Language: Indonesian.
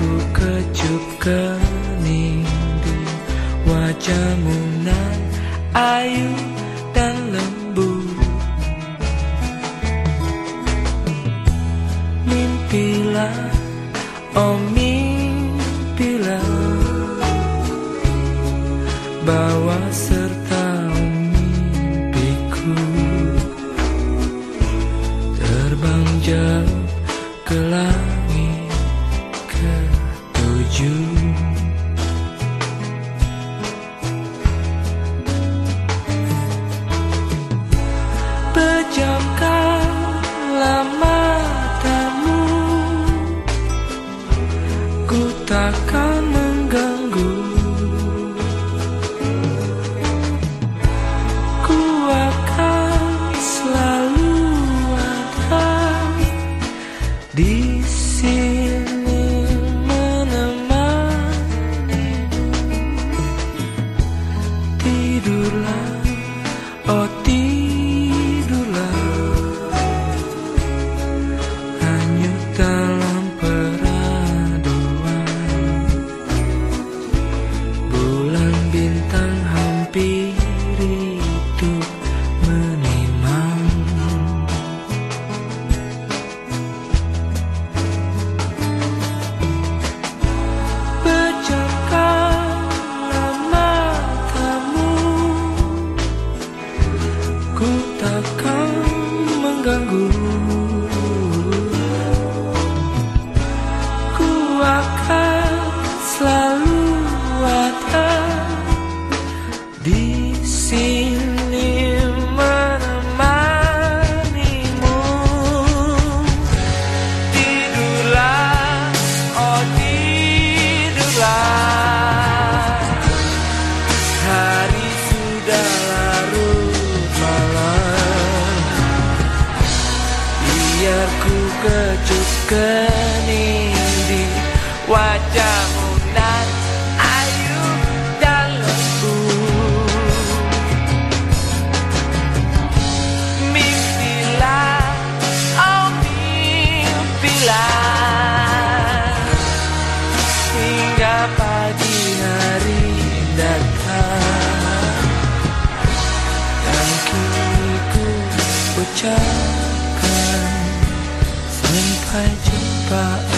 Ku kecup di Wajahmu nan ayu dan lembut Mimpilah, oh mimpilah. Bawa serta mimpiku. Terbang jauh ke langit. Di sini menemanimu Tidurlah, You. Biar ku kecup kening di wajahmu nan. Ayu dan lembut Mimpilah, oh mimpilah. Hingga pagi hari datang. Dan kini ku 快进吧